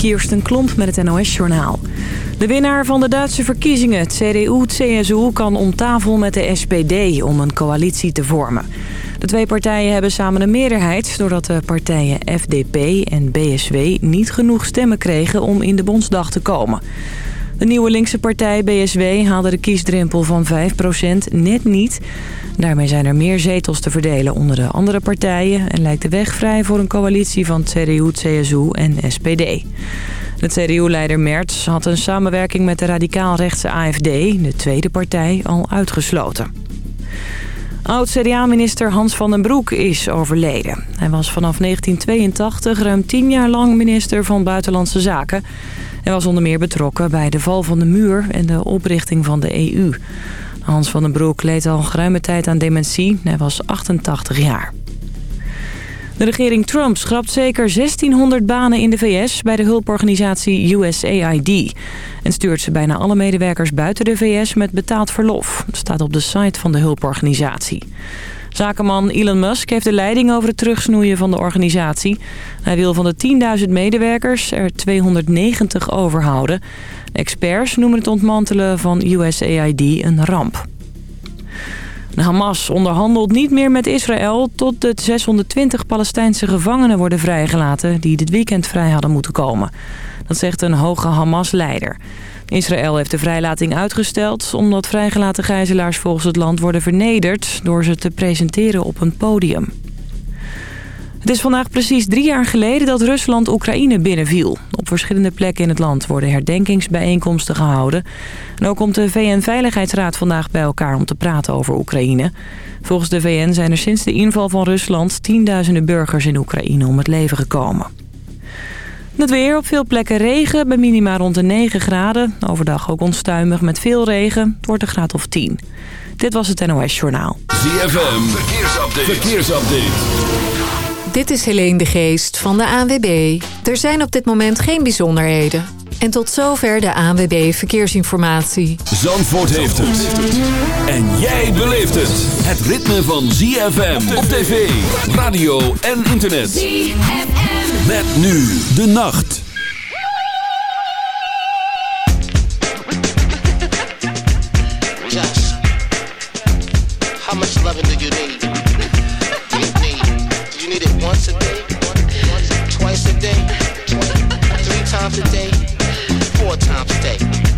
Kirsten Klomp met het NOS-journaal. De winnaar van de Duitse verkiezingen, CDU-CSU, kan om tafel met de SPD om een coalitie te vormen. De twee partijen hebben samen een meerderheid... doordat de partijen FDP en BSW niet genoeg stemmen kregen om in de Bondsdag te komen. De nieuwe linkse partij BSW haalde de kiesdrempel van 5% net niet. Daarmee zijn er meer zetels te verdelen onder de andere partijen... en lijkt de weg vrij voor een coalitie van CDU, CSU en SPD. De CDU-leider Merz had een samenwerking met de radicaal-rechtse AFD, de tweede partij, al uitgesloten. Oud-CDA-minister Hans van den Broek is overleden. Hij was vanaf 1982 ruim tien jaar lang minister van Buitenlandse Zaken... en was onder meer betrokken bij de val van de muur en de oprichting van de EU. Hans van den Broek leed al geruime tijd aan dementie. Hij was 88 jaar. De regering Trump schrapt zeker 1600 banen in de VS bij de hulporganisatie USAID. En stuurt ze bijna alle medewerkers buiten de VS met betaald verlof. Dat staat op de site van de hulporganisatie. Zakenman Elon Musk heeft de leiding over het terugsnoeien van de organisatie. Hij wil van de 10.000 medewerkers er 290 overhouden. Experts noemen het ontmantelen van USAID een ramp. Hamas onderhandelt niet meer met Israël tot de 620 Palestijnse gevangenen worden vrijgelaten die dit weekend vrij hadden moeten komen. Dat zegt een hoge Hamas-leider. Israël heeft de vrijlating uitgesteld omdat vrijgelaten gijzelaars volgens het land worden vernederd door ze te presenteren op een podium. Het is vandaag precies drie jaar geleden dat Rusland Oekraïne binnenviel. Op verschillende plekken in het land worden herdenkingsbijeenkomsten gehouden. En ook komt de VN-veiligheidsraad vandaag bij elkaar om te praten over Oekraïne. Volgens de VN zijn er sinds de inval van Rusland tienduizenden burgers in Oekraïne om het leven gekomen. Het weer op veel plekken regen, bij minima rond de 9 graden. Overdag ook onstuimig met veel regen. Het wordt een graad of 10. Dit was het NOS Journaal. ZFM, verkeersupdate. verkeersupdate. Dit is Helene de Geest van de ANWB. Er zijn op dit moment geen bijzonderheden. En tot zover de ANWB Verkeersinformatie. Zandvoort heeft het. En jij beleeft het. Het ritme van ZFM op tv, radio en internet. ZFM. Met nu de nacht. How much loving do you need? once a day, twice a day, three times a day, four times a day.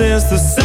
since the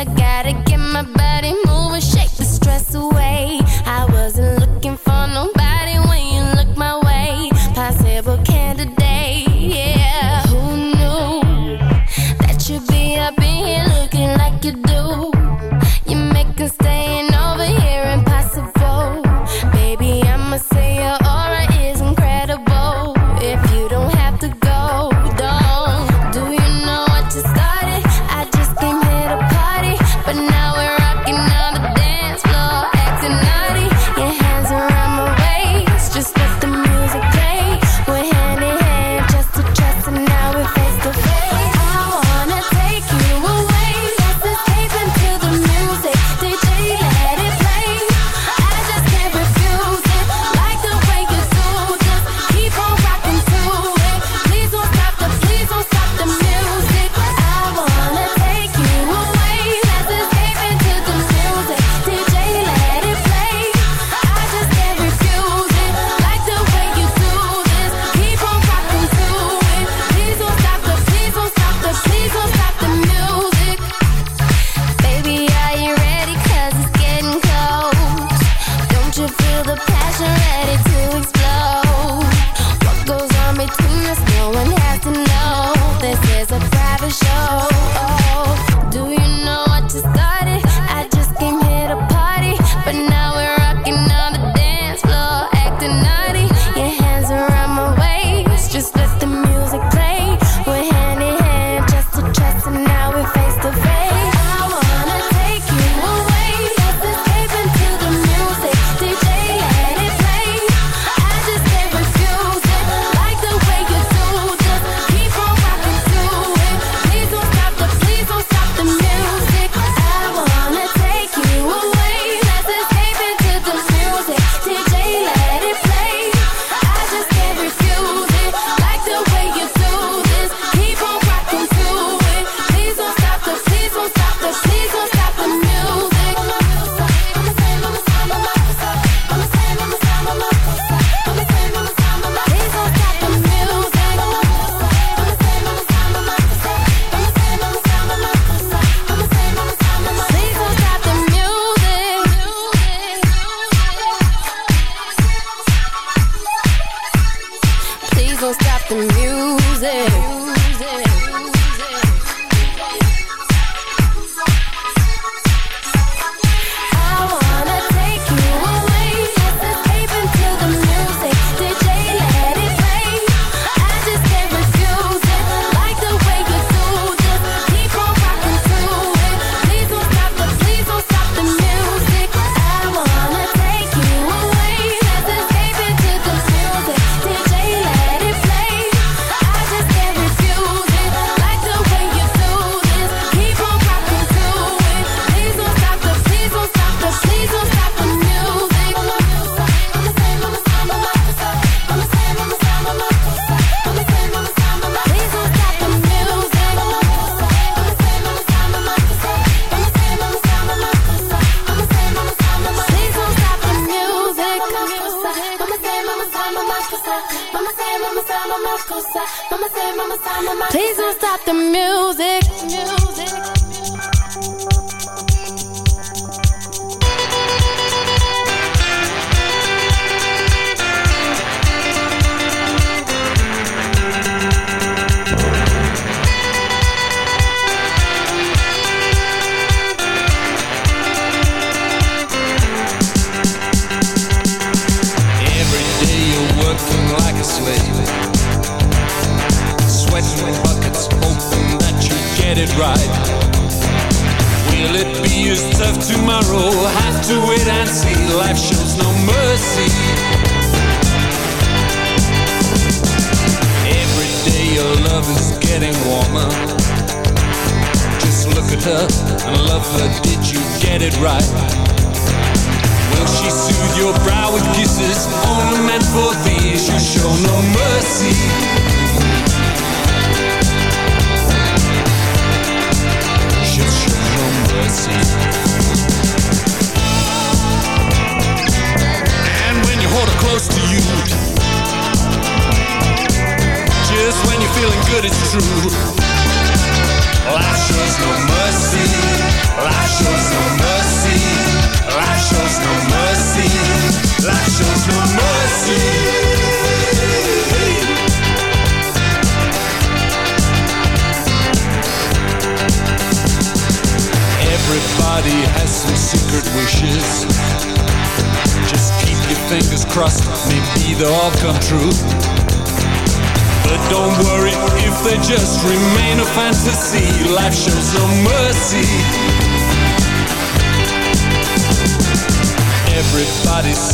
I gotta get music. music.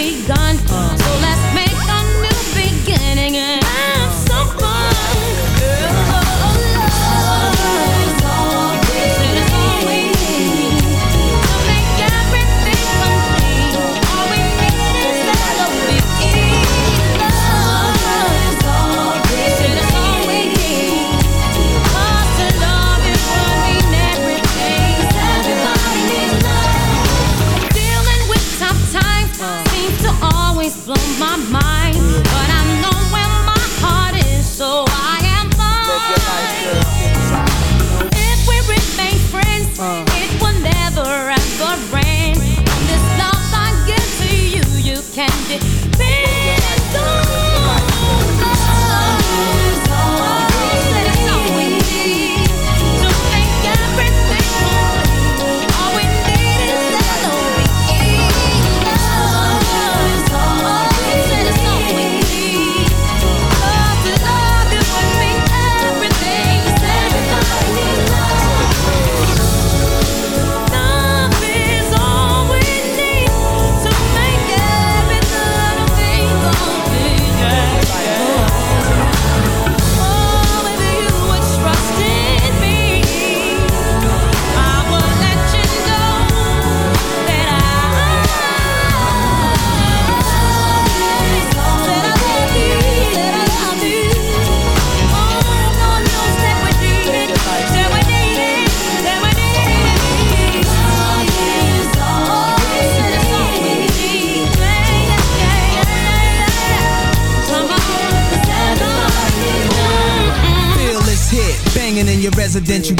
be. you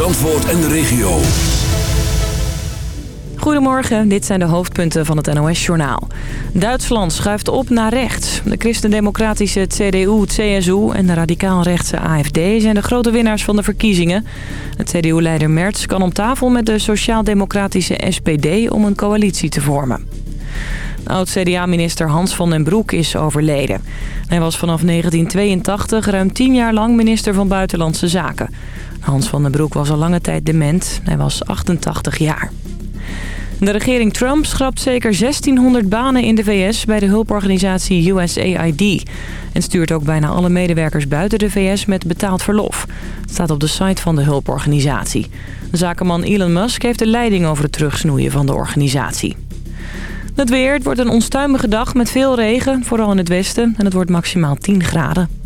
Zandvoort en de regio. Goedemorgen, dit zijn de hoofdpunten van het NOS-journaal. Duitsland schuift op naar rechts. De christendemocratische CDU, CSU en de radicaal-rechtse AFD zijn de grote winnaars van de verkiezingen. Het CDU-leider Merz kan om tafel met de sociaal-democratische SPD om een coalitie te vormen. Oud-CDA-minister Hans van den Broek is overleden. Hij was vanaf 1982 ruim 10 jaar lang minister van Buitenlandse Zaken. Hans van den Broek was al lange tijd dement. Hij was 88 jaar. De regering Trump schrapt zeker 1600 banen in de VS bij de hulporganisatie USAID. En stuurt ook bijna alle medewerkers buiten de VS met betaald verlof. Het staat op de site van de hulporganisatie. zakenman Elon Musk heeft de leiding over het terugsnoeien van de organisatie. Het weer, het wordt een onstuimige dag met veel regen, vooral in het westen. En het wordt maximaal 10 graden.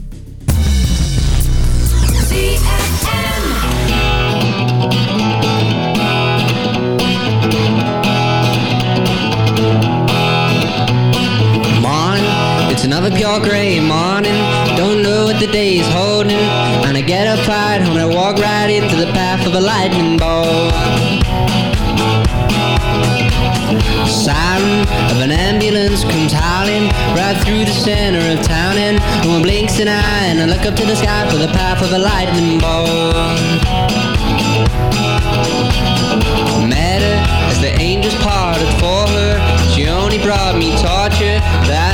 It's another pure gray morning Don't know what the day is holding And I get up right home and I walk right into the path of a lightning bolt Siren of an ambulance comes howling right through the center of town, and one blinks an eye. And I look up to the sky for the path of a lightning bolt. Met her as the angels parted for her. She only brought me torture. That's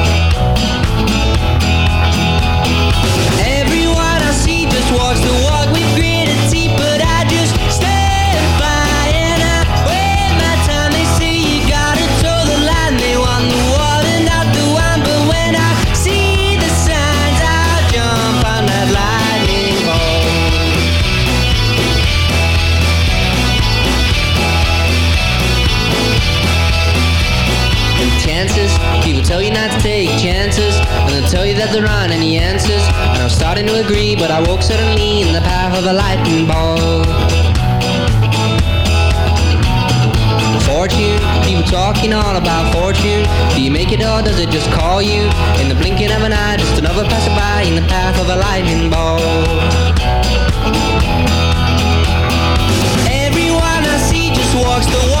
Tell you that there aren't any answers. And I'm starting to agree But I woke suddenly in the path of a lightning ball Fortune, people talking all about fortune. Do you make it or does it just call you? In the blinking of an eye, just another passerby In the path of a lightning ball Everyone I see just walks the walk